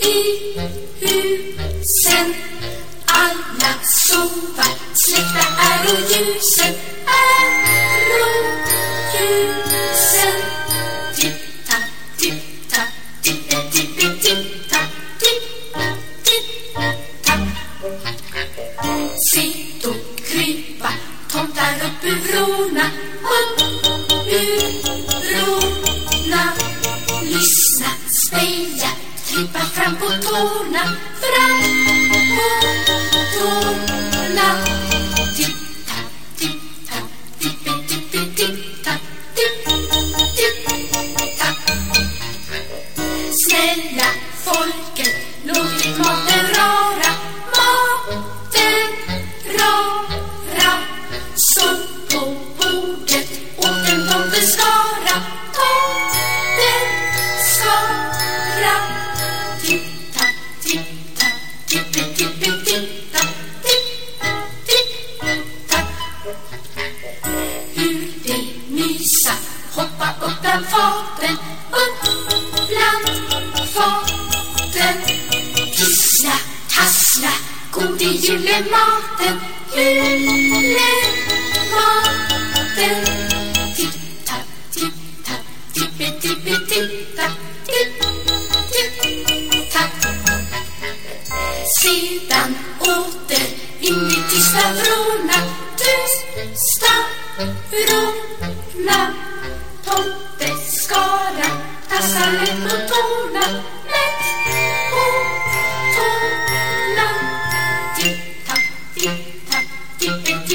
i husen. Alla sova, släckta är och ljusen är och ljusen. Titta, titta, titta, titta, titta, titta, titta. Sitt och krypa, tomtar upp ur vrårna fram på tassla, god i julematen, julematen. Stavrona, du Stavrona Tomte Skara tassar lätt på tårna Mätt på tårna Titta, titta, titta.